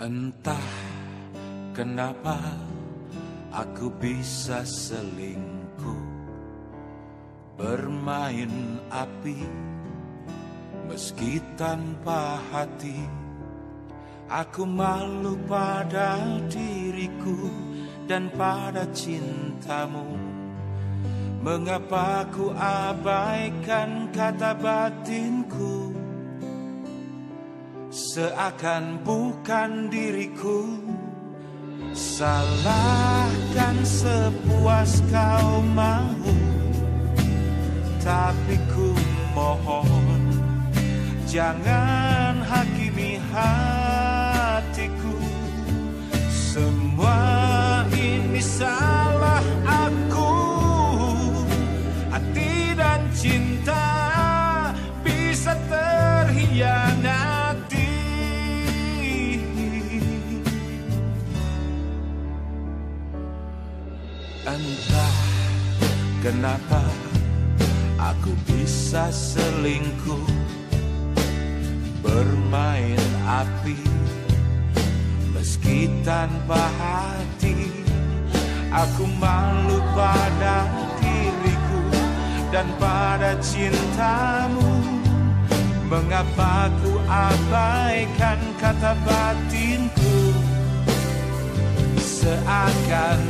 Entah kenapa aku bisa selingkuh. Bermain api meski tanpa hati. Aku malu pada diriku dan pada cintamu. Mengapa ku abaikan kata batinku Seakan bukan diriku. Salahkan sepuas kau mau. Tapi ku mohon Jangan hakimi hatiku Entah kenapa aku bisa selingkuh? Bermain api meski tanpa hati Aku malu pada dan pada cintamu. Mengapa ku abaikan kata batinku? Seakan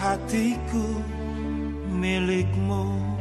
hatiku milikmu